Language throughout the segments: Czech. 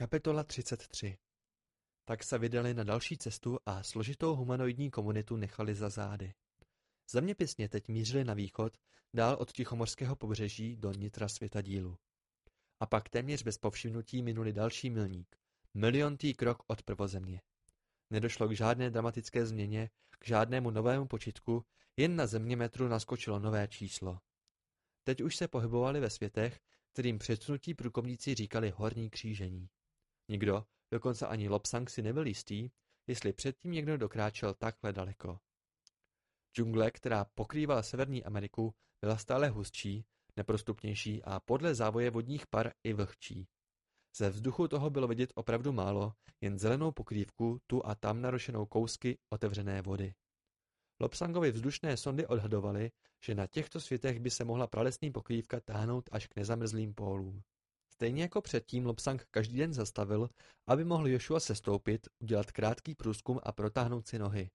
Kapitola 33 Tak se vydali na další cestu a složitou humanoidní komunitu nechali za zády. Zeměpisně teď mířili na východ, dál od Tichomorského pobřeží do nitra světadílu. A pak téměř bez povšimnutí minuli další milník, miliontý krok od prvozemě. Nedošlo k žádné dramatické změně, k žádnému novému počitku, jen na zeměmetru naskočilo nové číslo. Teď už se pohybovali ve světech, kterým předsunutí průkomníci říkali horní křížení. Nikdo, dokonce ani Lopsang si nebyl jistý, jestli předtím někdo dokráčel takhle daleko. Džungle, která pokrývala Severní Ameriku, byla stále hustší, neprostupnější a podle závoje vodních par i vlhčí. Ze vzduchu toho bylo vidět opravdu málo, jen zelenou pokrývku, tu a tam narošenou kousky otevřené vody. Lopsangovi vzdušné sondy odhadovaly, že na těchto světech by se mohla pralesní pokrývka táhnout až k nezamrzlým pólům. Stejně jako předtím Lopsang každý den zastavil, aby mohl Joshua sestoupit, udělat krátký průzkum a protáhnout si nohy.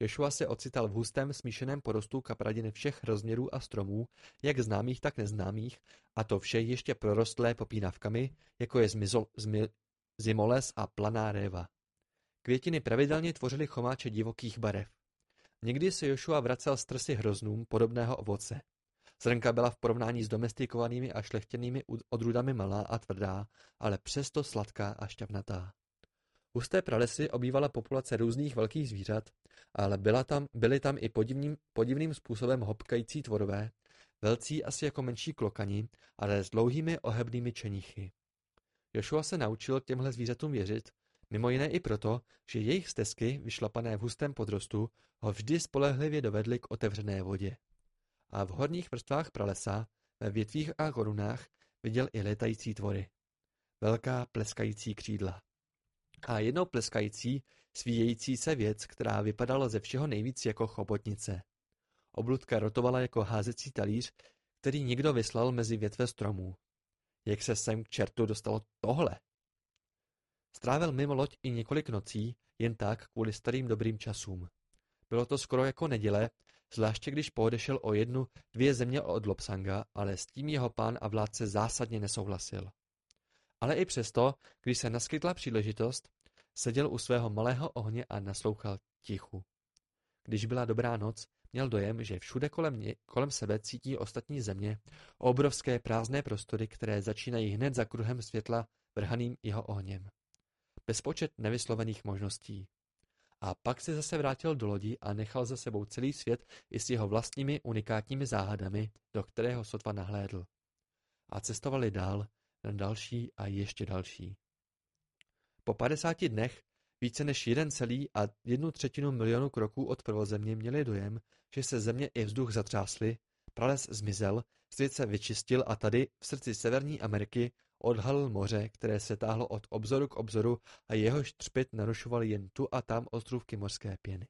Joshua se ocital v hustém smíšeném porostu kapradin všech rozměrů a stromů, jak známých, tak neznámých, a to vše ještě prorostlé popínavkami, jako je zmizol, zmi, zimoles a planá réva. Květiny pravidelně tvořily chomáče divokých barev. Někdy se Joshua vracel z trsy hroznům podobného ovoce. Zrnka byla v porovnání s domestikovanými a šlechtěnými odrůdami malá a tvrdá, ale přesto sladká a šťavnatá. Husté pralesy obývala populace různých velkých zvířat, ale byla tam, byly tam i podivným, podivným způsobem hopkající tvorové, velcí asi jako menší klokani, ale s dlouhými ohebnými čenichy. Joshua se naučil těmhle zvířatům věřit, mimo jiné i proto, že jejich stezky, vyšlapané v hustém podrostu, ho vždy spolehlivě dovedly k otevřené vodě. A v horních vrstvách pralesa, ve větvích a korunách, viděl i létající tvory. Velká pleskající křídla. A jednou pleskající, svíjející se věc, která vypadala ze všeho nejvíc jako chobotnice. Obludka rotovala jako házecí talíř, který někdo vyslal mezi větve stromů. Jak se sem k čertu dostalo tohle? Strávil mimo loď i několik nocí, jen tak kvůli starým dobrým časům. Bylo to skoro jako neděle, zvláště když poodešel o jednu, dvě země od Lopsanga, ale s tím jeho pán a vládce zásadně nesouhlasil. Ale i přesto, když se naskytla příležitost, seděl u svého malého ohně a naslouchal tichu. Když byla dobrá noc, měl dojem, že všude kolem, ně, kolem sebe cítí ostatní země, obrovské prázdné prostory, které začínají hned za kruhem světla vrhaným jeho ohněm. Bezpočet nevyslovených možností. A pak se zase vrátil do lodi a nechal za sebou celý svět i s jeho vlastními unikátními záhadami, do kterého sotva nahlédl. A cestovali dál, na další a ještě další. Po padesáti dnech více než jeden celý a jednu třetinu milionu kroků od prvozemě měli dojem, že se země i vzduch zatřásly, prales zmizel, svět se vyčistil a tady, v srdci Severní Ameriky, odhalil moře, které se táhlo od obzoru k obzoru a jehož třpit narušoval jen tu a tam ostrůvky morské pěny.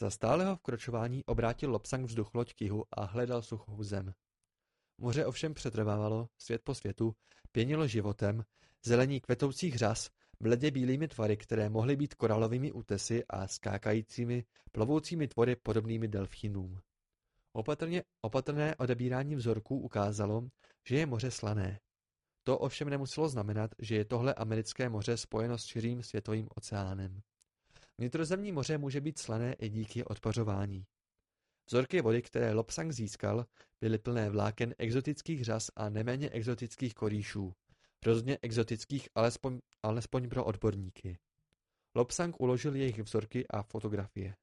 Za stáleho vkročování obrátil Lopsang vzduchloď k jihu a hledal suchou zem. Moře ovšem přetrvávalo, svět po světu, pěnilo životem, zelení kvetoucích řas, bledě bílými tvary, které mohly být koralovými útesy a skákajícími, plovoucími tvory podobnými delfínům. Opatrně, opatrné odebírání vzorků ukázalo, že je moře slané. To ovšem nemuselo znamenat, že je tohle americké moře spojeno s širým světovým oceánem. Vnitrozemní moře může být slané i díky odpařování. Vzorky vody, které Lopsang získal, byly plné vláken exotických řas a neméně exotických korýšů. Hrozně exotických alespoň, alespoň pro odborníky. Lopsang uložil jejich vzorky a fotografie.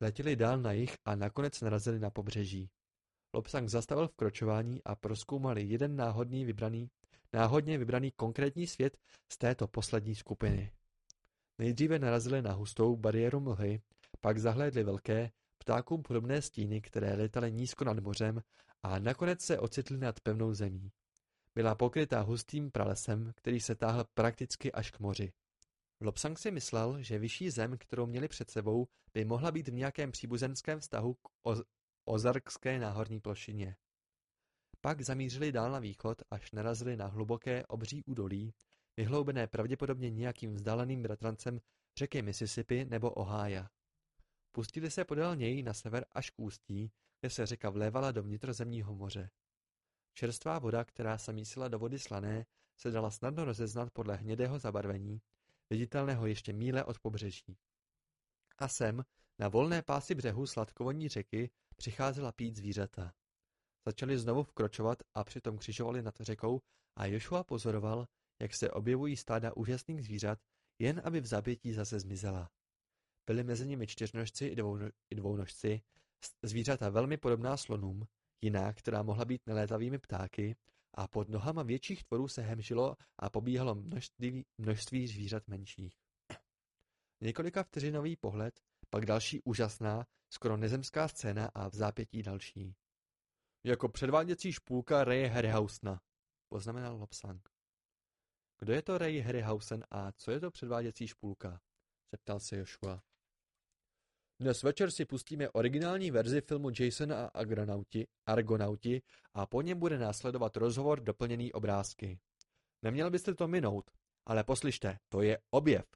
Letěli dál na jich a nakonec narazili na pobřeží. Lopsang zastavil vkročování a proskoumali jeden náhodný vybraný, náhodně vybraný konkrétní svět z této poslední skupiny. Nejdříve narazili na hustou bariéru mlhy, pak zahlédli velké, ptákům podobné stíny, které letaly nízko nad mořem a nakonec se ocitly nad pevnou zemí. Byla pokrytá hustým pralesem, který se táhl prakticky až k moři. Lopsang si myslel, že vyšší zem, kterou měli před sebou, by mohla být v nějakém příbuzenském vztahu k Ozarkské náhorní plošině. Pak zamířili dál na východ, až narazili na hluboké obří údolí, vyhloubené pravděpodobně nějakým vzdáleným bratrancem řeky Mississippi nebo Ohája. Pustili se podél něj na sever až k ústí, kde se řeka vlévala do vnitrozemního moře. Čerstvá voda, která se mísila do vody slané, se dala snadno rozeznat podle hnědého zabarvení, viditelného ještě míle od pobřeží. A sem, na volné pásy břehu sladkovodní řeky, přicházela pít zvířata. Začali znovu vkročovat a přitom křižovali nad řekou a Joshua pozoroval, jak se objevují stáda úžasných zvířat, jen aby v zabětí zase zmizela. Byly mezi nimi čtyřnožci i, dvou, i dvounožci, zvířata velmi podobná slonům, jiná, která mohla být nelétavými ptáky, a pod nohama větších tvorů se hemžilo a pobíhalo množství, množství zvířat menších. Několika vteřinový pohled, pak další úžasná, skoro nezemská scéna a v zápětí další. Jako předváděcí špůlka Ray Harryhausena, poznamenal Lobsang. Kdo je to Ray Harryhausen a co je to předváděcí špůlka? zeptal se Joshua. Dnes večer si pustíme originální verzi filmu Jason a Argonauti, Argonauti a po něm bude následovat rozhovor doplněný obrázky. Neměl byste to minout, ale poslyšte, to je objev.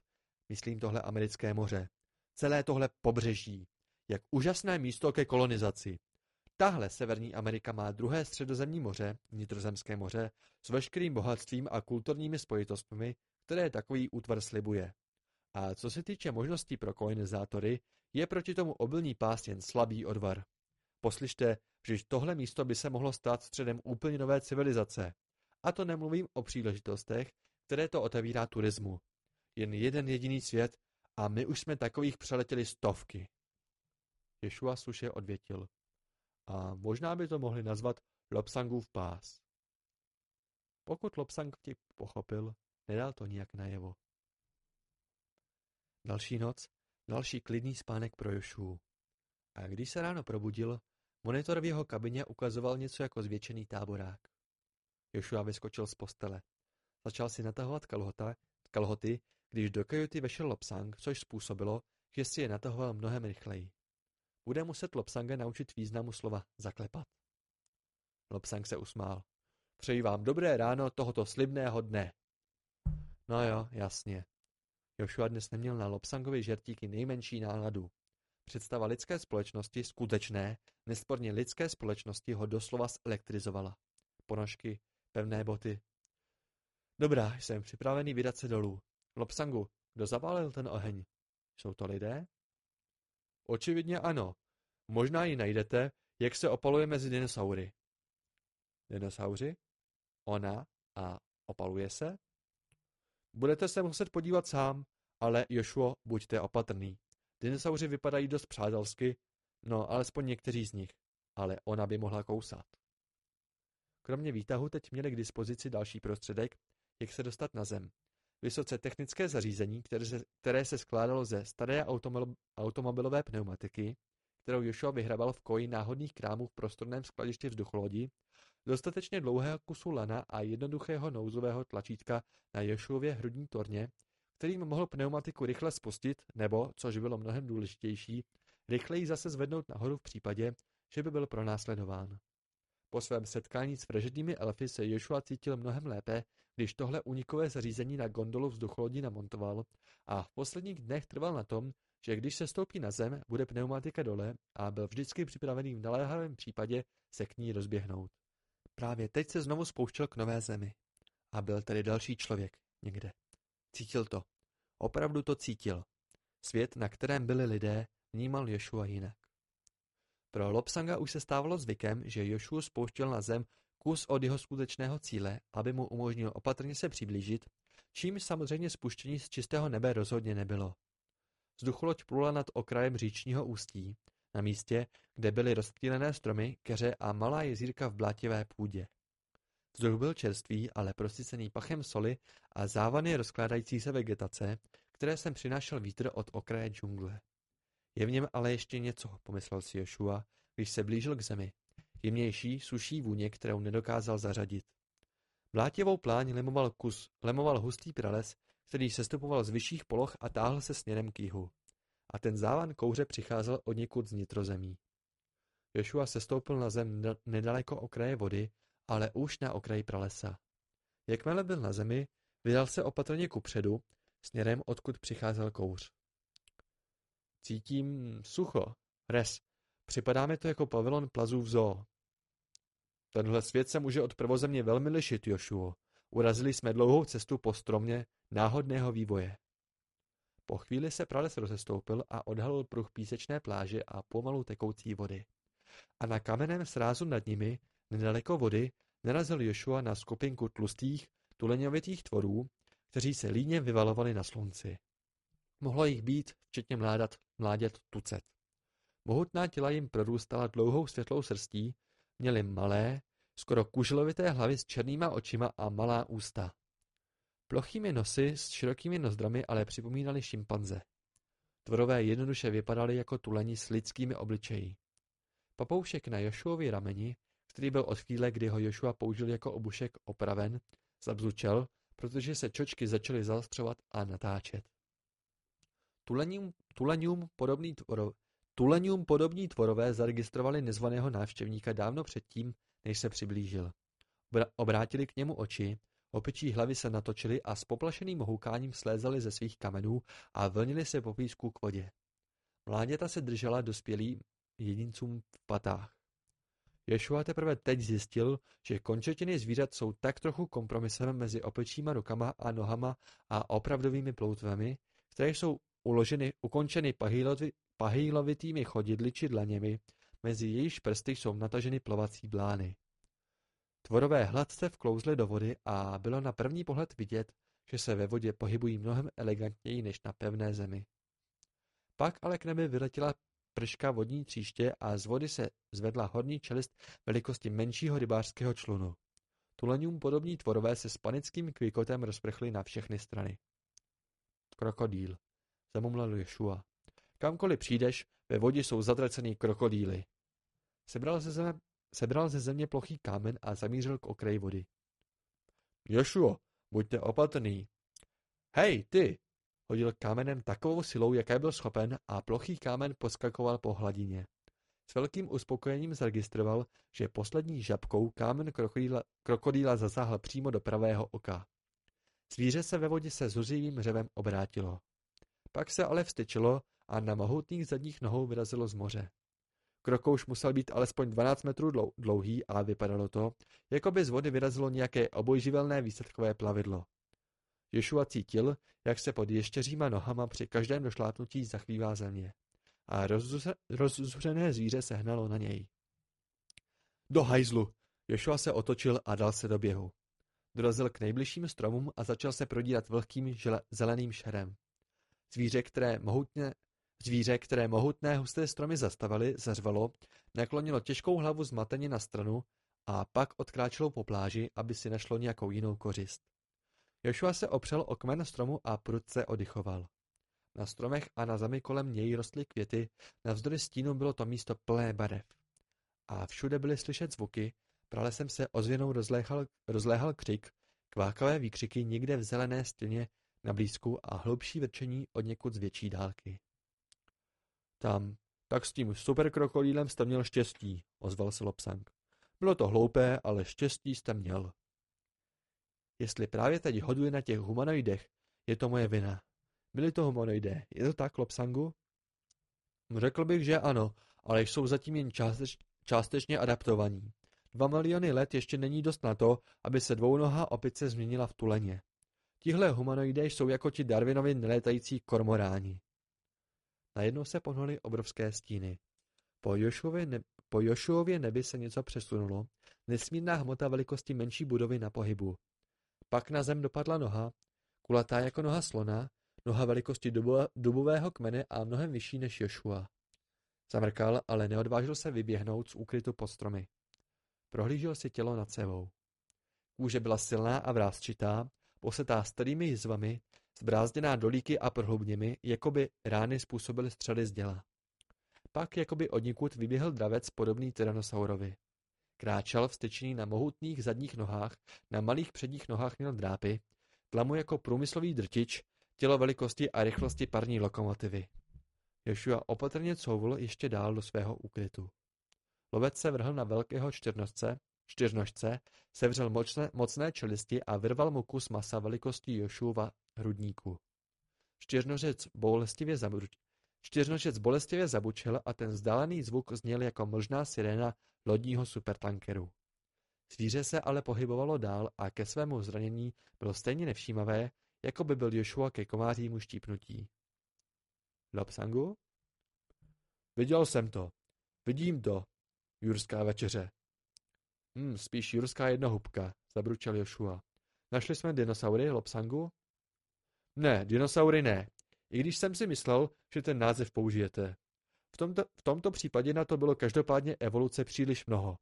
Myslím tohle americké moře. Celé tohle pobřeží. Jak úžasné místo ke kolonizaci. Tahle Severní Amerika má druhé středozemní moře, vnitrozemské moře, s veškerým bohatstvím a kulturními spojitostmi, které takový útvar slibuje. A co se týče možností pro kolonizátory, je proti tomu obilní pás jen slabý odvar. Poslyšte, že tohle místo by se mohlo stát středem úplně nové civilizace. A to nemluvím o příležitostech, které to otevírá turismu. Jen jeden jediný svět a my už jsme takových přeletěli stovky. Ješua sluše odvětil. A možná by to mohli nazvat Lopsangův pás. Pokud Lopsang vtip pochopil, nedal to nijak najevo. Další noc, další klidný spánek pro Jošu. A když se ráno probudil, monitor v jeho kabině ukazoval něco jako zvětšený táborák. Joshua vyskočil z postele. Začal si natahovat kalhota, kalhoty, když do kajuty vešel Lopsang, což způsobilo, že si je natahoval mnohem rychleji. Bude muset Lopsanga naučit významu slova zaklepat. Lopsang se usmál. Přeji vám dobré ráno tohoto slibného dne. No jo, jasně. Joshua dnes neměl na Lopsangovi žertíky nejmenší náladu. Představa lidské společnosti, skutečné, nesporně lidské společnosti ho doslova zelektrizovala. Ponožky, pevné boty. Dobrá, jsem připravený vydat se dolů. Lopsangu, kdo zapálil ten oheň? Jsou to lidé? Očividně ano. Možná ji najdete, jak se opaluje mezi dinosaury. Dinosauři? Ona a opaluje se? Budete se muset podívat sám, ale Jošuo, buďte opatrný. Dinosauři vypadají dost přátelsky, no alespoň někteří z nich, ale ona by mohla kousat. Kromě výtahu teď měli k dispozici další prostředek, jak se dostat na zem. Vysoce technické zařízení, které se, které se skládalo ze staré automobilové pneumatiky, kterou Joshua vyhrabal v koji náhodných krámů v prostorném skladišti vzducholodi, dostatečně dlouhého kusu lana a jednoduchého nouzového tlačítka na Joshuově hrudní torně, kterým mohl pneumatiku rychle spustit nebo, což bylo mnohem důležitější, rychleji zase zvednout nahoru v případě, že by byl pronásledován. Po svém setkání s vražednými elfy se Joshua cítil mnohem lépe, když tohle unikové zařízení na gondolu vzducholodi namontoval a v posledních dnech trval na tom, že když se stoupí na zem, bude pneumatika dole a byl vždycky připravený v naléhavém případě se k ní rozběhnout. Právě teď se znovu spouštěl k nové zemi. A byl tedy další člověk, někde. Cítil to. Opravdu to cítil. Svět, na kterém byli lidé, vnímal Joshua jinak. Pro Lopsanga už se stávalo zvykem, že Joshua spouštěl na zem kus od jeho skutečného cíle, aby mu umožnil opatrně se přiblížit, čím samozřejmě spuštění z čistého nebe rozhodně nebylo. Vzducholoď plula nad okrajem říčního ústí, na místě, kde byly rozptýlené stromy, keře a malá jezírka v blátivé půdě. Vzduch byl čerstvý, ale prosycený pachem soli a závany rozkládající se vegetace, které sem přinášel vítr od okraje džungle. Je v něm ale ještě něco, pomyslel si Joshua, když se blížil k zemi. Jemnější, suší vůně, kterou nedokázal zařadit. Blátěvou pláň lemoval, kus, lemoval hustý prales, který sestupoval z vyšších poloh a táhl se směrem k jihu. A ten závan kouře přicházel od někud z nitrozemí. Joshua sestoupil na zem nedaleko okraje vody, ale už na okraji pralesa. Jakmile byl na zemi, vydal se opatrně kupředu, směrem, odkud přicházel kouř. Cítím sucho, res. Připadá mi to jako pavilon plazů v zoo. Tenhle svět se může od prvozemě velmi lišit, Jošuo. Urazili jsme dlouhou cestu po stromě náhodného vývoje. Po chvíli se prales rozestoupil a odhalil pruh písečné pláže a pomalu tekoucí vody. A na kamenném srázu nad nimi, nedaleko vody, narazil Jošua na skupinku tlustých, tuleňovitých tvorů, kteří se líně vyvalovali na slunci. Mohlo jich být, včetně mládat, mládět tucet. Mohutná těla jim prorůstala dlouhou světlou srstí, měli malé, skoro kuželovité hlavy s černýma očima a malá ústa. Plochými nosy s širokými nozdrami ale připomínali šimpanze. Tvorové jednoduše vypadaly jako tuleni s lidskými obličeji. Papoušek na Jošuovi rameni, který byl od chvíle, kdy ho Jošua použil jako obušek opraven, zabzučel, protože se čočky začaly zaostřovat a natáčet. Tulenium, tulenium, podobný tvoro, tulenium podobní tvorové zaregistrovali nezvaného návštěvníka dávno předtím, než se přiblížil. Obrátili k němu oči, opičí hlavy se natočily a s poplašeným houkáním slézali ze svých kamenů a vlnili se po písku k vodě. Mláděta se držela dospělým jedincům v patách. Ješua teprve teď zjistil, že končetiny zvířat jsou tak trochu kompromisem mezi opičíma rukama a nohama a opravdovými ploutvemi, které jsou uloženy, ukončeny pahýlovitými chodidly či dlaněmi, mezi jejíž prsty jsou nataženy plovací blány. Tvorové hladce vklouzly do vody a bylo na první pohled vidět, že se ve vodě pohybují mnohem elegantněji než na pevné zemi. Pak ale k nebi vyletěla prška vodní tříště a z vody se zvedla horní čelist velikosti menšího rybářského člunu. Tuleňům podobní tvorové se s panickým kvikotem rozprchly na všechny strany. Krokodýl, zamumlal Ješua. Kamkoliv přijdeš, ve vodě jsou zatracený krokodýly. Sebral ze, země, sebral ze země plochý kámen a zamířil k okraji vody. Jošuo, buďte opatrný. Hej, ty! Hodil kámenem takovou silou, jaké byl schopen a plochý kámen poskakoval po hladině. S velkým uspokojením zaregistroval, že poslední žabkou kámen krokodýla, krokodýla zasáhl přímo do pravého oka. Zvíře se ve vodě se zuřivým řevem obrátilo. Pak se ale vstyčilo a na mohutných zadních nohou vyrazilo z moře. Krokouš musel být alespoň 12 metrů dlouhý a vypadalo to, jako by z vody vyrazilo nějaké obojživelné výsledkové plavidlo. Ješua cítil, jak se pod ještěříma nohama při každém došlápnutí zachvívá země. A rozzuřené zvíře se hnalo na něj. Do hajzlu! Ješua se otočil a dal se do běhu. Dorazil k nejbližším stromům a začal se prodírat vlhkým zeleným šerem. Zvíře, které mohutně Zvíře, které mohutné husté stromy zastavily, zařvalo, naklonilo těžkou hlavu zmateně na stranu a pak odkráčelo po pláži, aby si našlo nějakou jinou kořist. Joshua se opřel o kmen stromu a prudce oddychoval. Na stromech a na zemi kolem něj rostly květy, navzdory stínu bylo to místo plné barev. A všude byly slyšet zvuky, pralesem se ozvěnou rozléhal, rozléhal křik, kvákavé výkřiky někde v zelené stěně na blízku a hlubší vrčení od někud z větší dálky. Tam, tak s tím superkrokodýlem jste měl štěstí, ozval se Lopsang. Bylo to hloupé, ale štěstí jste měl. Jestli právě teď hoduji na těch humanoidech, je to moje vina. Byli to humanoidé, je to tak, Lopsangu? Řekl bych, že ano, ale jsou zatím jen částeč, částečně adaptovaní. Dva miliony let ještě není dost na to, aby se dvounohá opice změnila v tuleně. Tihle humanoidé jsou jako ti Darwinovi nelétající kormoráni. Najednou se pohnuly obrovské stíny. Po Jošuově, ne- po Jošuově nebi se něco přesunulo, nesmírná hmota velikosti menší budovy na pohybu. Pak na zem dopadla noha, kulatá jako noha slona, noha velikosti dubo- dubového kmene a mnohem vyšší než Jošua. Zamrkal, ale neodvážil se vyběhnout z úkrytu pod stromy. Prohlížel si tělo nad sebou. Kůže byla silná a vrázčitá, posetá starými jizvami, zbrázděná dolíky a prohlubněmi, jako by rány způsobily střely z děla. Pak jakoby odnikud vyběhl dravec podobný tyranosaurovi. Kráčel vstyčený na mohutných zadních nohách, na malých předních nohách měl drápy, tlamu jako průmyslový drtič, tělo velikosti a rychlosti parní lokomotivy. Joshua opatrně couvl ještě dál do svého úkrytu. Lovec se vrhl na velkého čtyřnožce, čtyřnožce, sevřel mocné, mocné čelisti a vyrval mu kus masa velikostí Joshuova hrudníku. Čtyřnožec bolestivě, zabruč... Čtyřnožec bolestivě zabučil a ten vzdálený zvuk zněl jako mlžná sirena lodního supertankeru. Zvíře se ale pohybovalo dál a ke svému zranění bylo stejně nevšímavé, jako by byl Joshua ke komářímu štípnutí. Lapsangu? Viděl jsem to. Vidím to. Jurská večeře. Hm, spíš jurská jednohubka, zabručel Joshua. Našli jsme dinosaury, Lopsangu? Ne, dinosaury ne. I když jsem si myslel, že ten název použijete. V tomto, v tomto případě na to bylo každopádně evoluce příliš mnoho.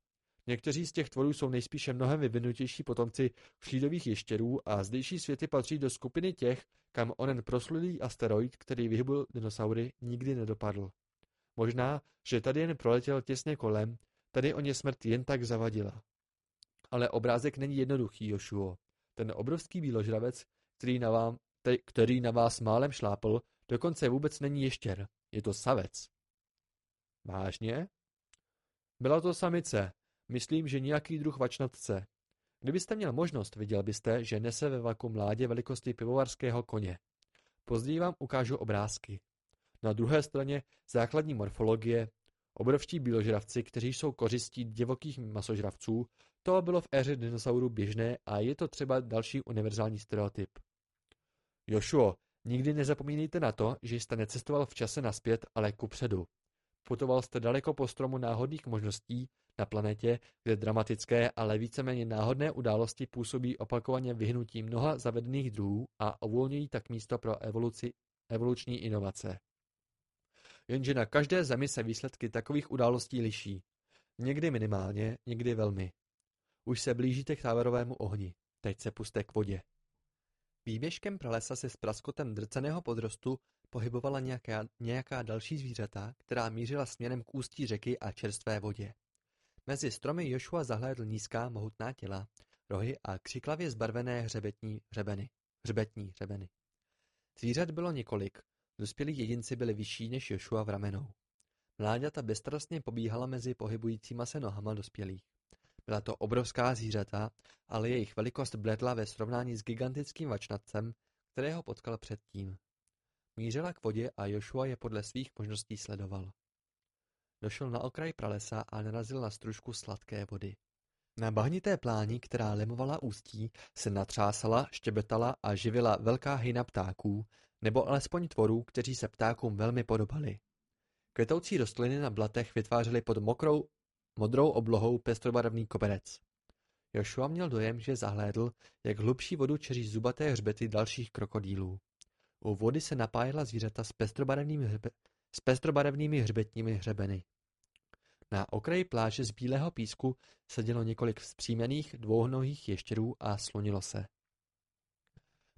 Někteří z těch tvorů jsou nejspíše mnohem vyvinutější potomci šídových ještěrů a zdejší světy patří do skupiny těch, kam onen proslulý asteroid, který vyhybil dinosaury, nikdy nedopadl. Možná, že tady jen proletěl těsně kolem, tady o ně smrt jen tak zavadila. Ale obrázek není jednoduchý, Jošuo. Ten obrovský bíložravec, který na, vám, který na vás málem šlápl, dokonce vůbec není ještěr. Je to savec. Vážně? Byla to samice. Myslím, že nějaký druh vačnatce. Kdybyste měl možnost, viděl byste, že nese ve vaku mládě velikosti pivovarského koně. Později vám ukážu obrázky. Na druhé straně základní morfologie, obrovští bíložravci, kteří jsou kořistí divokých masožravců, to bylo v éře dinosaurů běžné a je to třeba další univerzální stereotyp. Jošuo, nikdy nezapomínejte na to, že jste necestoval v čase naspět, ale kupředu. Putoval jste daleko po stromu náhodných možností na planetě, kde dramatické, ale víceméně náhodné události působí opakovaně vyhnutí mnoha zavedených druhů a uvolňují tak místo pro evoluci, evoluční inovace. Jenže na každé zemi se výsledky takových událostí liší. Někdy minimálně, někdy velmi. Už se blížíte k táborovému ohni. Teď se puste k vodě. Výběžkem pralesa se s praskotem drceného podrostu pohybovala nějaká, nějaká další zvířata, která mířila směrem k ústí řeky a čerstvé vodě. Mezi stromy Joshua zahlédl nízká, mohutná těla, rohy a křiklavě zbarvené hřebetní hřebeny. Hřbetní hřebeny. Zvířat bylo několik, dospělí jedinci byli vyšší než Joshua v ramenou. Mláďata bezstarostně pobíhala mezi pohybujícíma se nohama dospělých. Byla to obrovská zvířata, ale jejich velikost bledla ve srovnání s gigantickým vačnatcem, kterého potkal předtím. Mířila k vodě a Joshua je podle svých možností sledoval. Došel na okraj pralesa a narazil na stružku sladké vody. Na bahnité pláni, která lemovala ústí, se natřásala, štěbetala a živila velká hyna ptáků, nebo alespoň tvorů, kteří se ptákům velmi podobali. Kvetoucí rostliny na blatech vytvářely pod mokrou, modrou oblohou pestrobarevný koberec. Joshua měl dojem, že zahlédl, jak hlubší vodu čeří zubaté hřbety dalších krokodýlů. U vody se napájela zvířata s pestrobarevnými, hřbe, s pestrobarevnými hřbetními hřebeny. Na okraji pláže z bílého písku sedělo několik vzpřímených dvounohých ještěrů a slonilo se.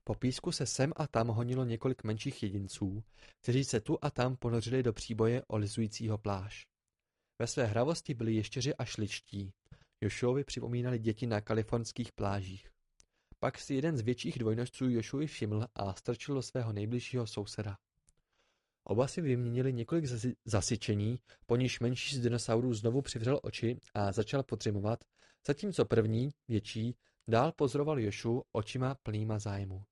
Po písku se sem a tam honilo několik menších jedinců, kteří se tu a tam ponořili do příboje olizujícího pláž. Ve své hravosti byli ještěři a šličtí. Jošuovi připomínali děti na kalifornských plážích. Pak si jeden z větších dvojnožců Jošuovi všiml a strčil do svého nejbližšího souseda. Oba si vyměnili několik zasyčení, po níž menší z dinosaurů znovu přivřel oči a začal podřimovat, zatímco první, větší, dál pozoroval Jošu očima plnýma zájmu.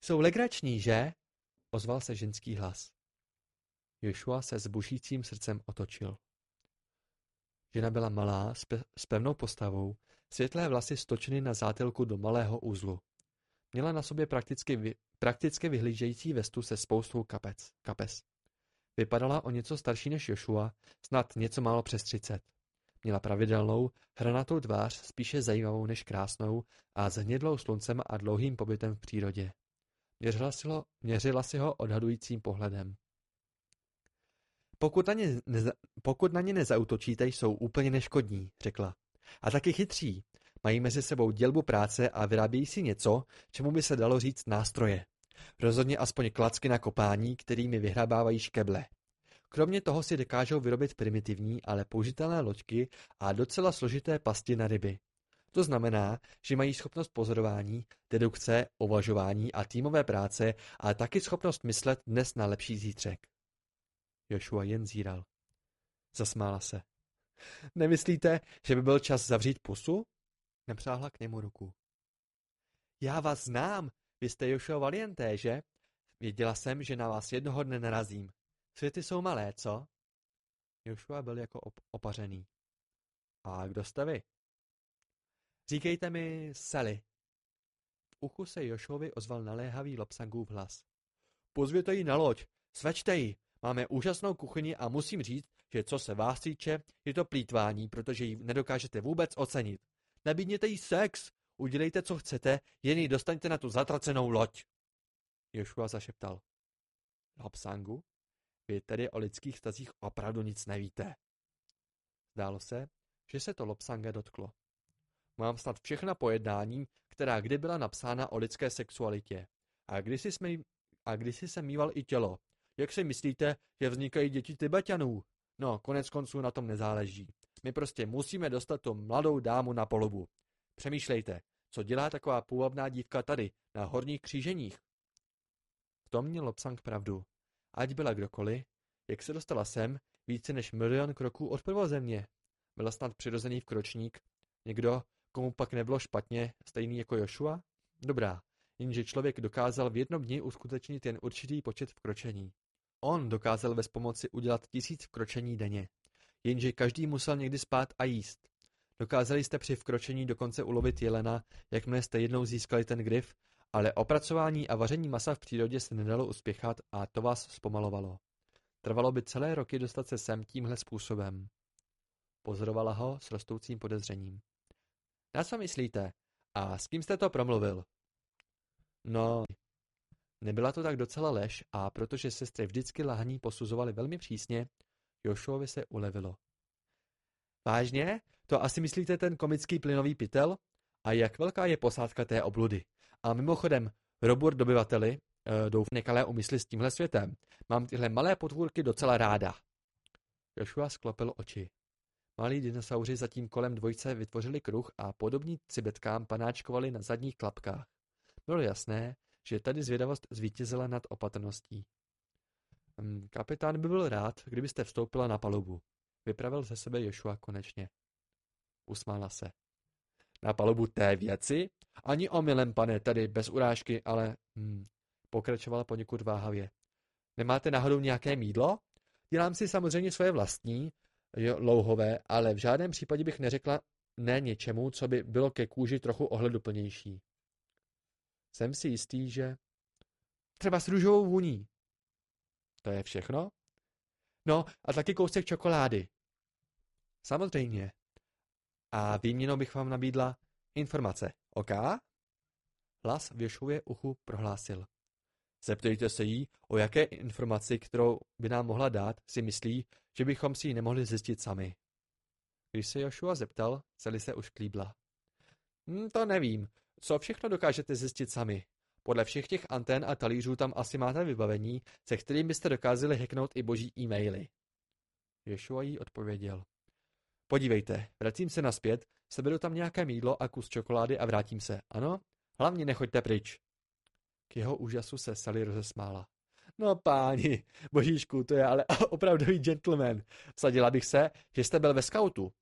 Jsou legrační, že? ozval se ženský hlas. Joshua se s bušícím srdcem otočil. Žena byla malá, s pevnou postavou, světlé vlasy stočeny na zátilku do malého uzlu. Měla na sobě prakticky, vy, prakticky vyhlížející vestu se spoustou kapec, kapes. Vypadala o něco starší než Joshua, snad něco málo přes třicet. Měla pravidelnou, hranatou tvář, spíše zajímavou než krásnou a zhnědlou sluncem a dlouhým pobytem v přírodě. Měřila si ho, měřila si ho odhadujícím pohledem. Pokud na, ně neza, pokud na ně nezautočíte, jsou úplně neškodní, řekla. A taky chytří. Mají mezi sebou dělbu práce a vyrábějí si něco, čemu by se dalo říct nástroje. Rozhodně aspoň klacky na kopání, kterými vyhrabávají škeble. Kromě toho si dokážou vyrobit primitivní, ale použitelné loďky a docela složité pasti na ryby. To znamená, že mají schopnost pozorování, dedukce, uvažování a týmové práce, ale taky schopnost myslet dnes na lepší zítřek. Joshua jen zíral. Zasmála se. Nemyslíte, že by byl čas zavřít pusu? Nepřáhla k němu ruku. Já vás znám, vy jste Joshua Valienté, že? Věděla jsem, že na vás jednoho dne narazím. Světy jsou malé, co? Joshua byl jako op- opařený. A kdo jste vy? Říkejte mi Sally. V uchu se Jošovi ozval naléhavý Lopsangův hlas. Pozvěte ji na loď, svečte ji, máme úžasnou kuchyni a musím říct, že co se vás týče, je to plítvání, protože ji nedokážete vůbec ocenit. Nabídněte jí sex, udělejte, co chcete, jen ji dostaňte na tu zatracenou loď. Joshua zašeptal. Lopsangu, vy tedy o lidských stazích opravdu nic nevíte. Zdálo se, že se to Lopsanga dotklo. Mám snad všechna pojednání, která kdy byla napsána o lidské sexualitě. A kdysi, jsme, a kdysi jsem mýval i tělo. Jak si myslíte, že vznikají děti Tibetanů? No, konec konců na tom nezáleží. My prostě musíme dostat tu mladou dámu na polobu. Přemýšlejte, co dělá taková půvabná dívka tady, na horních kříženích? V tom měl Lopsang pravdu. Ať byla kdokoliv, jak se dostala sem, více než milion kroků od prvozemě. Byla snad přirozený vkročník, někdo, komu pak nebylo špatně, stejný jako Joshua? Dobrá, jenže člověk dokázal v jednom dni uskutečnit jen určitý počet vkročení. On dokázal bez pomoci udělat tisíc vkročení denně. Jenže každý musel někdy spát a jíst. Dokázali jste při vkročení dokonce ulovit jelena, jakmile jste jednou získali ten grif, ale opracování a vaření masa v přírodě se nedalo uspěchat a to vás zpomalovalo. Trvalo by celé roky dostat se sem tímhle způsobem. Pozorovala ho s rostoucím podezřením. Na co myslíte? A s kým jste to promluvil? No, nebyla to tak docela lež a protože sestry vždycky lahaní posuzovaly velmi přísně, Jošuovi se ulevilo. Vážně? To asi myslíte ten komický plynový pytel? A jak velká je posádka té obludy? A mimochodem, Robur dobyvateli, e, doufám nekalé umysly s tímhle světem. Mám tyhle malé potvůrky docela ráda. Joshua sklopil oči. Malí dinosauři zatím kolem dvojce vytvořili kruh a podobní cibetkám panáčkovali na zadních klapkách. Bylo jasné, že tady zvědavost zvítězila nad opatrností. Hm, kapitán by byl rád, kdybyste vstoupila na palubu. Vypravil ze sebe Joshua konečně. Usmála se. Na palubu té věci? Ani omylem, pane, tady bez urážky, ale... Hm, pokračovala poněkud váhavě. Nemáte náhodou nějaké mídlo? Dělám si samozřejmě svoje vlastní, jo, louhové, ale v žádném případě bych neřekla ne něčemu, co by bylo ke kůži trochu ohleduplnější. Jsem si jistý, že... Třeba s růžovou vůní. To je všechno? No, a taky kousek čokolády. Samozřejmě. A výměnou bych vám nabídla informace, ok? Hlas v Jošově uchu prohlásil. Zeptejte se jí, o jaké informaci, kterou by nám mohla dát, si myslí, že bychom si ji nemohli zjistit sami. Když se Joshua zeptal, Sally se už klíbla. Hm, to nevím. Co všechno dokážete zjistit sami? Podle všech těch antén a talířů tam asi máte vybavení, se kterým byste dokázali hacknout i boží e-maily. Joshua jí odpověděl. Podívejte, vracím se naspět, seberu tam nějaké mídlo a kus čokolády a vrátím se, ano? Hlavně nechoďte pryč. K jeho úžasu se Sally rozesmála. No páni, božíšku, to je ale opravdový gentleman. Vsadila bych se, že jste byl ve skautu.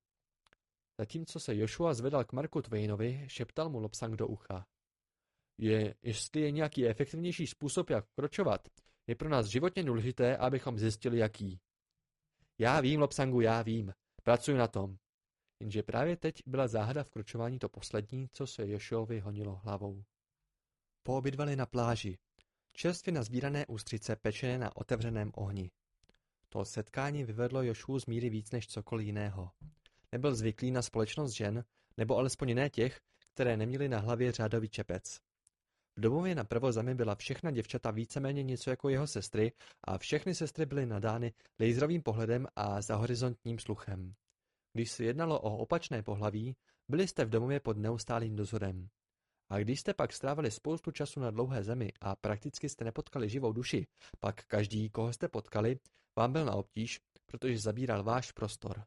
Zatímco se Joshua zvedal k Marku Twainovi, šeptal mu Lopsang do ucha. Je, jestli je nějaký efektivnější způsob, jak kročovat, je pro nás životně důležité, abychom zjistili, jaký. Já vím, Lopsangu, já vím. Pracuji na tom. Jenže právě teď byla záhada v kročování to poslední, co se Joshuovi honilo hlavou. Poobědvali na pláži. Čerstvě nazbírané ústřice pečené na otevřeném ohni. To setkání vyvedlo Jošu z míry víc než cokoliv jiného. Nebyl zvyklý na společnost žen, nebo alespoň ne těch, které neměly na hlavě řádový čepec. V domově na prvozemi byla všechna děvčata víceméně něco jako jeho sestry a všechny sestry byly nadány laserovým pohledem a zahorizontním sluchem. Když se jednalo o opačné pohlaví, byli jste v domově pod neustálým dozorem. A když jste pak strávili spoustu času na dlouhé zemi a prakticky jste nepotkali živou duši, pak každý, koho jste potkali, vám byl na obtíž, protože zabíral váš prostor.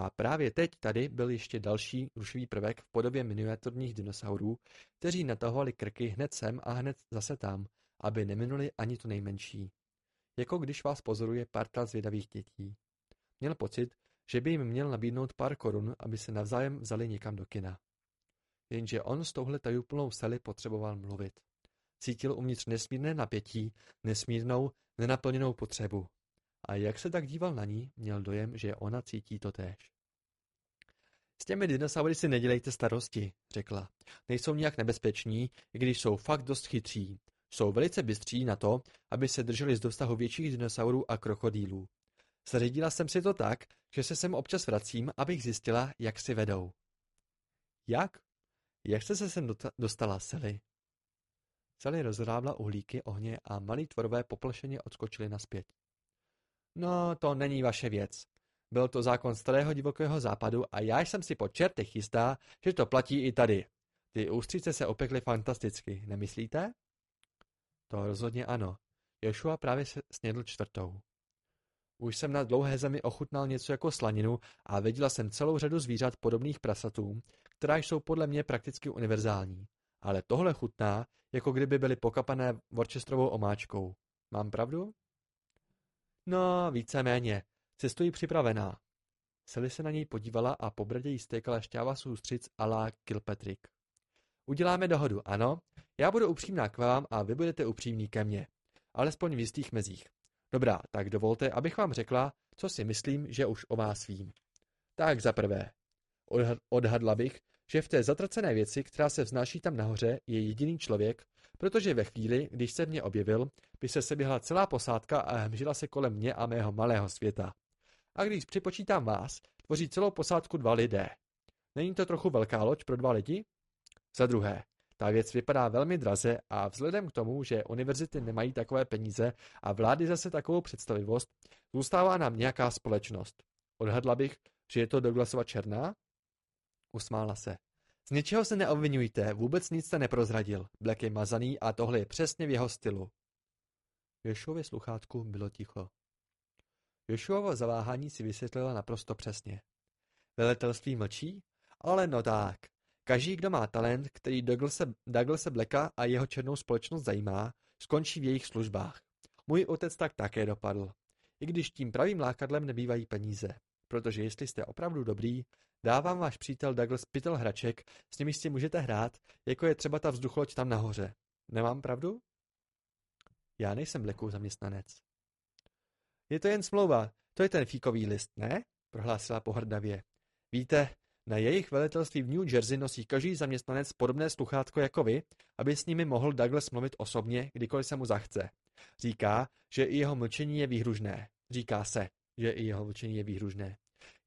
A právě teď tady byl ještě další rušivý prvek v podobě miniaturních dinosaurů, kteří natahovali krky hned sem a hned zase tam, aby neminuli ani to nejmenší. Jako když vás pozoruje parta zvědavých dětí. Měl pocit, že by jim měl nabídnout pár korun, aby se navzájem vzali někam do kina. Jenže on s touhle tajuplnou Sally potřeboval mluvit. Cítil uvnitř nesmírné napětí, nesmírnou, nenaplněnou potřebu. A jak se tak díval na ní, měl dojem, že ona cítí to též. S těmi dinosaury si nedělejte starosti, řekla. Nejsou nijak nebezpeční, i když jsou fakt dost chytří. Jsou velice bystří na to, aby se drželi z dostahu větších dinosaurů a krokodýlů. Zařídila jsem si to tak, že se sem občas vracím, abych zjistila, jak si vedou. Jak? Jak jste se sem dostala, Sally? Sally rozrábla uhlíky ohně a malí tvorové poplšeně odskočili naspět. No, to není vaše věc. Byl to zákon starého divokého západu a já jsem si po čertech jistá, že to platí i tady. Ty ústřice se opekly fantasticky, nemyslíte? To rozhodně ano. Joshua právě snědl čtvrtou. Už jsem na dlouhé zemi ochutnal něco jako slaninu a viděla jsem celou řadu zvířat podobných prasatům, která jsou podle mě prakticky univerzální. Ale tohle chutná, jako kdyby byly pokapané Worcesterovou omáčkou. Mám pravdu? No, víceméně. Cestuji připravená. Sally se na něj podívala a po jí stékala šťáva soustřic a la Kilpatrick. Uděláme dohodu, ano? Já budu upřímná k vám a vy budete upřímní ke mně. Alespoň v jistých mezích. Dobrá, tak dovolte, abych vám řekla, co si myslím, že už o vás vím. Tak za prvé. Odhadla bych, že v té zatracené věci, která se vznáší tam nahoře, je jediný člověk, protože ve chvíli, když se mě objevil, by se seběhla celá posádka a hemžila se kolem mě a mého malého světa. A když připočítám vás, tvoří celou posádku dva lidé. Není to trochu velká loď pro dva lidi? Za druhé, ta věc vypadá velmi draze a vzhledem k tomu, že univerzity nemají takové peníze a vlády zase takovou představivost, zůstává nám nějaká společnost. Odhadla bych, že je to Douglasova černá? Usmála se. Z ničeho se neobvinujte, vůbec nic jste neprozradil. Black je mazaný a tohle je přesně v jeho stylu. Jošově sluchátku bylo ticho. Jošuovo zaváhání si vysvětlila naprosto přesně. Velitelství mlčí? Ale no tak. Každý, kdo má talent, který Douglase, Douglase Blacka a jeho černou společnost zajímá, skončí v jejich službách. Můj otec tak také dopadl. I když tím pravým lákadlem nebývají peníze. Protože jestli jste opravdu dobrý, dávám váš přítel Douglas pytel hraček, s nimi si můžete hrát, jako je třeba ta vzducholoď tam nahoře. Nemám pravdu? Já nejsem Blackův zaměstnanec. Je to jen smlouva, to je ten fíkový list, ne? prohlásila pohrdavě. Víte, na jejich velitelství v New Jersey nosí každý zaměstnanec podobné sluchátko jako vy, aby s nimi mohl Douglas mluvit osobně, kdykoliv se mu zachce. Říká, že i jeho mlčení je výhružné. Říká se, že i jeho mlčení je výhružné.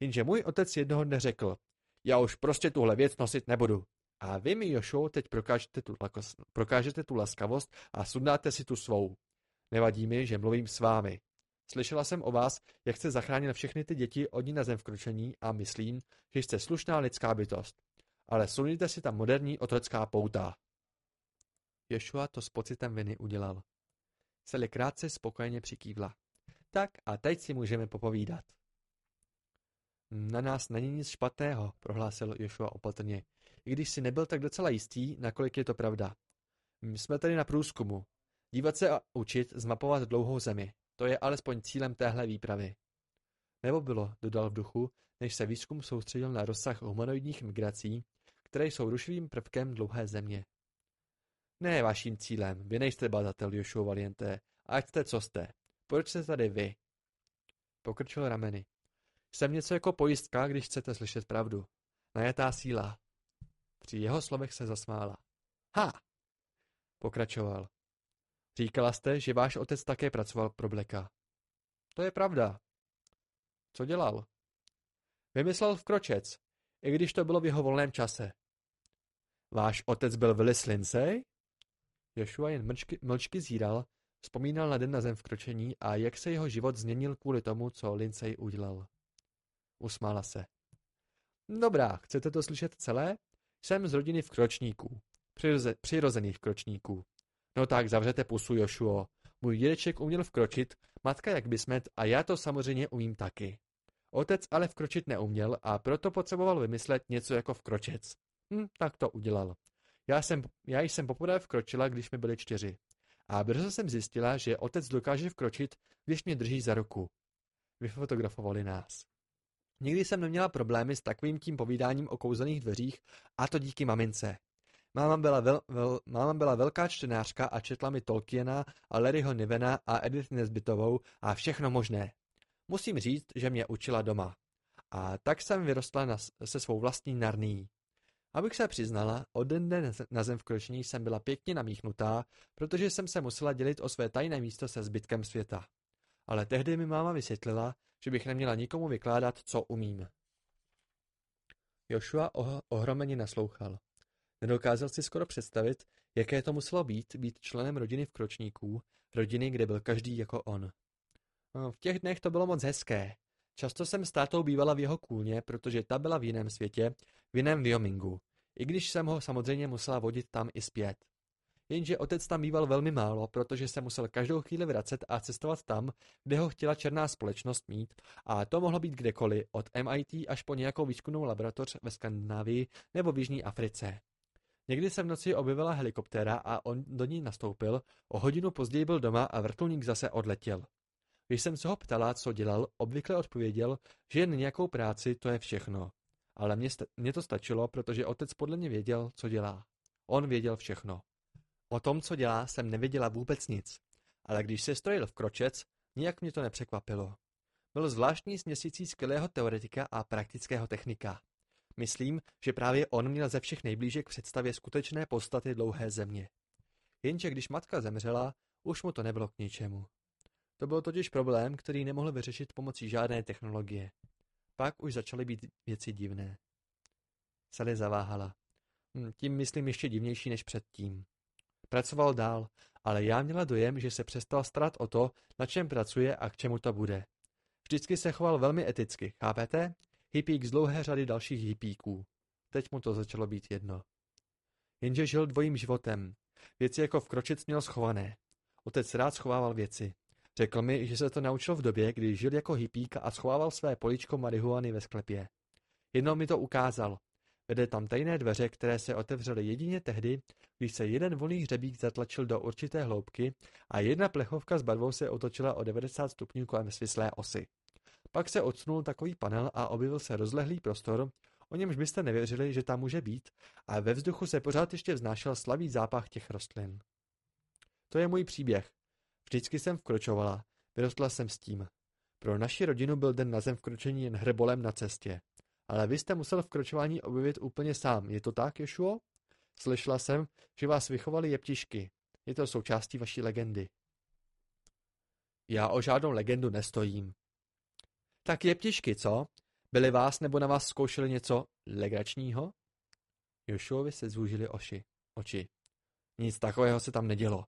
Jenže můj otec jednoho dne řekl, já už prostě tuhle věc nosit nebudu. A vy mi, Jošo, teď prokážete tu, prokážete tu laskavost a sundáte si tu svou. Nevadí mi, že mluvím s vámi. Slyšela jsem o vás, jak jste zachránil všechny ty děti od ní na zem vkročení a myslím, že jste slušná lidská bytost. Ale suníte si tam moderní otrocká pouta. Ješua to s pocitem viny udělal. Sally krátce spokojeně přikývla. Tak a teď si můžeme popovídat. Na nás není nic špatného, prohlásil Joshua opatrně, i když si nebyl tak docela jistý, nakolik je to pravda. My jsme tady na průzkumu. Dívat se a učit zmapovat dlouhou zemi. To je alespoň cílem téhle výpravy. Nebo bylo, dodal v duchu, než se výzkum soustředil na rozsah humanoidních migrací, které jsou rušivým prvkem dlouhé země. Ne vaším cílem, vy nejste badatel Joshua Valiente, ať jste co jste. Proč jste tady vy? Pokrčil rameny. Jsem něco jako pojistka, když chcete slyšet pravdu. Najetá síla. Při jeho slovech se zasmála. Ha! Pokračoval. Říkala jste, že váš otec také pracoval pro Blacka. To je pravda. Co dělal? Vymyslel v kročec, i když to bylo v jeho volném čase. Váš otec byl Willis Lindsay? Joshua jen mlčky, mlčky zíral, vzpomínal na den na zem v kročení a jak se jeho život změnil kvůli tomu, co Lindsay udělal. Usmála se. Dobrá, chcete to slyšet celé? Jsem z rodiny vkročníků. Přiroze, přirozených vkročníků. No tak zavřete pusu, Jošuo. Můj dědeček uměl vkročit, matka jak bysmet a já to samozřejmě umím taky. Otec ale vkročit neuměl a proto potřeboval vymyslet něco jako vkročec. Hm, tak to udělal. Já jsem, já jsem poprvé vkročila, když mi byli čtyři. A brzo jsem zjistila, že otec dokáže vkročit, když mě drží za ruku. Vyfotografovali nás. Nikdy jsem neměla problémy s takovým tím povídáním o kouzelných dveřích, a to díky mamince. Máma byla, vel, vel, máma byla velká čtenářka a četla mi Tolkiena a Larryho Nivena a Edith Nesbitovou a všechno možné. Musím říct, že mě učila doma. A tak jsem vyrostla na, se svou vlastní narní. Abych se přiznala, od den na zem vkročení jsem byla pěkně namíchnutá, protože jsem se musela dělit o své tajné místo se zbytkem světa. Ale tehdy mi máma vysvětlila, že bych neměla nikomu vykládat, co umím. Joshua oh- ohromeně naslouchal. Nedokázal si skoro představit, jaké to muselo být, být členem rodiny vkročníků, rodiny, kde byl každý jako on. No, v těch dnech to bylo moc hezké. Často jsem s tátou bývala v jeho kůlně, protože ta byla v jiném světě, v jiném Wyomingu, i když jsem ho samozřejmě musela vodit tam i zpět. Jenže otec tam býval velmi málo, protože se musel každou chvíli vracet a cestovat tam, kde ho chtěla černá společnost mít, a to mohlo být kdekoliv, od MIT až po nějakou výzkumnou laboratoř ve Skandinávii nebo v Jižní Africe. Někdy se v noci objevila helikoptéra a on do ní nastoupil, o hodinu později byl doma a vrtulník zase odletěl. Když jsem se ho ptala, co dělal, obvykle odpověděl, že jen nějakou práci, to je všechno. Ale mě, mě to stačilo, protože otec podle mě věděl, co dělá. On věděl všechno. O tom, co dělá, jsem nevěděla vůbec nic. Ale když se strojil v kročec, nijak mě to nepřekvapilo. Byl zvláštní směsící skvělého teoretika a praktického technika. Myslím, že právě on měl ze všech nejblíže k představě skutečné podstaty dlouhé země. Jenže když matka zemřela, už mu to nebylo k ničemu. To byl totiž problém, který nemohl vyřešit pomocí žádné technologie. Pak už začaly být věci divné. Sally zaváhala. Hm, tím myslím ještě divnější než předtím. Pracoval dál, ale já měla dojem, že se přestal starat o to, na čem pracuje a k čemu to bude. Vždycky se choval velmi eticky, chápete? Hippík z dlouhé řady dalších hippíků. Teď mu to začalo být jedno. Jenže žil dvojím životem. Věci jako vkročit měl schované. Otec rád schovával věci. Řekl mi, že se to naučil v době, kdy žil jako hippík a schovával své políčko marihuany ve sklepě. Jednou mi to ukázal. Vede tam tajné dveře, které se otevřely jedině tehdy, když se jeden volný hřebík zatlačil do určité hloubky a jedna plechovka s barvou se otočila o 90 stupňů kolem svislé osy. Pak se odsunul takový panel a objevil se rozlehlý prostor, o němž byste nevěřili, že tam může být, a ve vzduchu se pořád ještě vznášel slavý zápach těch rostlin. To je můj příběh. Vždycky jsem vkročovala, vyrostla jsem s tím. Pro naši rodinu byl den na zem vkročení jen hrbolem na cestě. Ale vy jste musel vkročování objevit úplně sám, je to tak, Ješuo? Slyšela jsem, že vás vychovali jeptišky. Je to součástí vaší legendy. Já o žádnou legendu nestojím. Tak jeptišky, co? Byli vás nebo na vás zkoušeli něco legračního? Jošuovi se zúžili oši. oči. Nic takového se tam nedělo.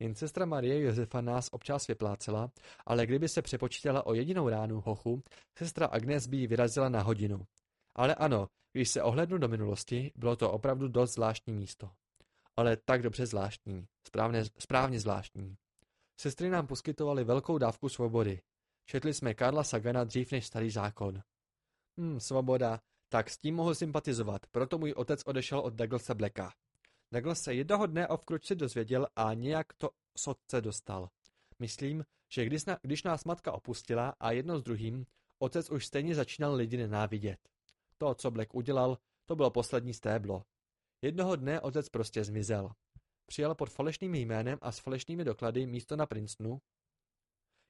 Jen sestra Marie Josefa nás občas vyplácela, ale kdyby se přepočítala o jedinou ránu hochu, sestra Agnes by ji vyrazila na hodinu. Ale ano, když se ohlednu do minulosti, bylo to opravdu dost zvláštní místo. Ale tak dobře zvláštní, správně, správně zvláštní. Sestry nám poskytovaly velkou dávku svobody. Četli jsme Karla Sagana dřív než starý zákon. Hm, svoboda, tak s tím mohu sympatizovat, proto můj otec odešel od Douglasa Blacka. Douglas se jednoho dne o vkročci dozvěděl a nějak to sotce dostal. Myslím, že když, na, když nás matka opustila a jedno s druhým, otec už stejně začínal lidi nenávidět. To, co Black udělal, to bylo poslední stéblo. Jednoho dne otec prostě zmizel. Přijel pod falešným jménem a s falešnými doklady místo na Princetonu,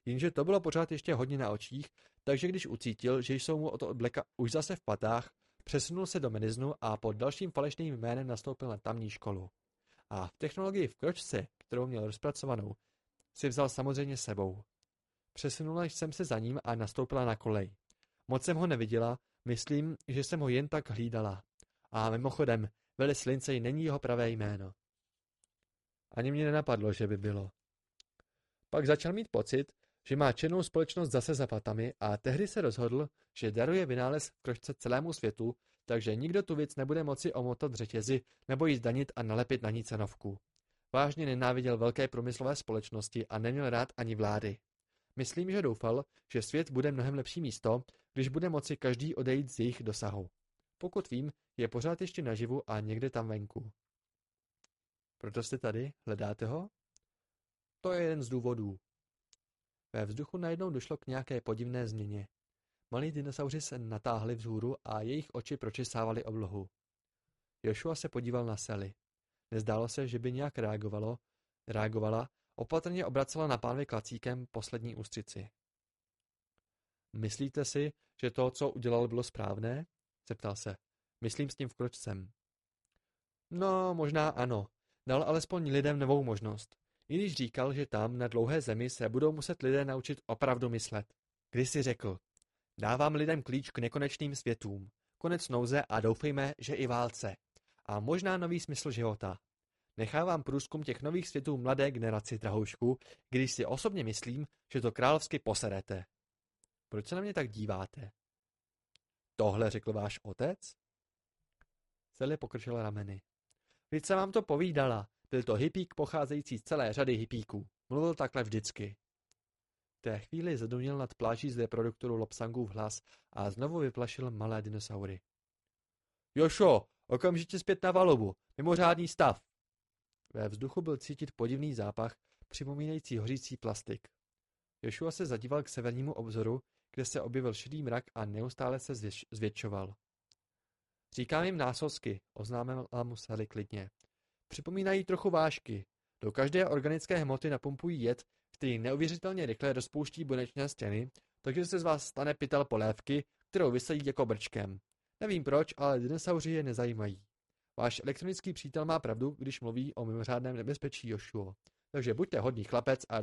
jenže to bylo pořád ještě hodně na očích, takže když ucítil, že jsou mu od Blacka už zase v patách, přesunul se do Mediznu a pod dalším falešným jménem nastoupil na tamní školu. A v technologii v kročce, kterou měl rozpracovanou, si vzal samozřejmě sebou. Přesunula jsem se za ním a nastoupila na kolej. Moc jsem ho neviděla, Myslím, že jsem ho jen tak hlídala. A mimochodem, Velis Lindsay není jeho pravé jméno. Ani mě nenapadlo, že by bylo. Pak začal mít pocit, že má černou společnost zase za patami a tehdy se rozhodl, že daruje vynález v celému světu, takže nikdo tu věc nebude moci omotat řetězy nebo jí zdanit a nalepit na ní cenovku. Vážně nenáviděl velké průmyslové společnosti a neměl rád ani vlády. Myslím, že doufal, že svět bude mnohem lepší místo, když bude moci každý odejít z jejich dosahu. Pokud vím, je pořád ještě naživu a někde tam venku. Proto jste tady? Hledáte ho? To je jeden z důvodů. Ve vzduchu najednou došlo k nějaké podivné změně. Malí dinosauři se natáhli vzhůru a jejich oči pročesávaly oblohu. Joshua se podíval na Sally. Nezdálo se, že by nějak reagovalo, reagovala Opatrně obracela na pánvi klacíkem poslední ústřici. Myslíte si, že to, co udělal, bylo správné? Zeptal se. Myslím s tím vkroč sem. No, možná ano. Dal alespoň lidem novou možnost. I když říkal, že tam, na dlouhé zemi, se budou muset lidé naučit opravdu myslet. Když si řekl, dávám lidem klíč k nekonečným světům, konec nouze a doufejme, že i válce. A možná nový smysl života. Nechávám průzkum těch nových světů mladé generaci drahoušku, když si osobně myslím, že to královsky poserete. Proč se na mě tak díváte? Tohle řekl váš otec? Sally pokrčila rameny. Vždyť jsem vám to povídala. Byl to hippík pocházející z celé řady hippíků. Mluvil takhle vždycky. V té chvíli zadunil nad pláží z reproduktoru Lopsangův hlas a znovu vyplašil malé dinosaury. Jošo, okamžitě zpět na valubu. Mimořádný stav. Ve vzduchu byl cítit podivný zápach, připomínající hořící plastik. Joshua se zadíval k severnímu obzoru, kde se objevil šedý mrak a neustále se zvětšoval. Říkám jim násosky, oznámila mu Sally klidně. Připomínají trochu vášky. Do každé organické hmoty napumpují jed, který neuvěřitelně rychle rozpouští bunečné stěny, takže se z vás stane pytel polévky, kterou vysadí jako brčkem. Nevím proč, ale dinosauři je nezajímají. Váš elektronický přítel má pravdu, když mluví o mimořádném nebezpečí Joshua. Takže buďte hodný chlapec a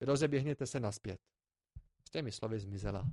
rozeběhněte se naspět. S těmi slovy zmizela.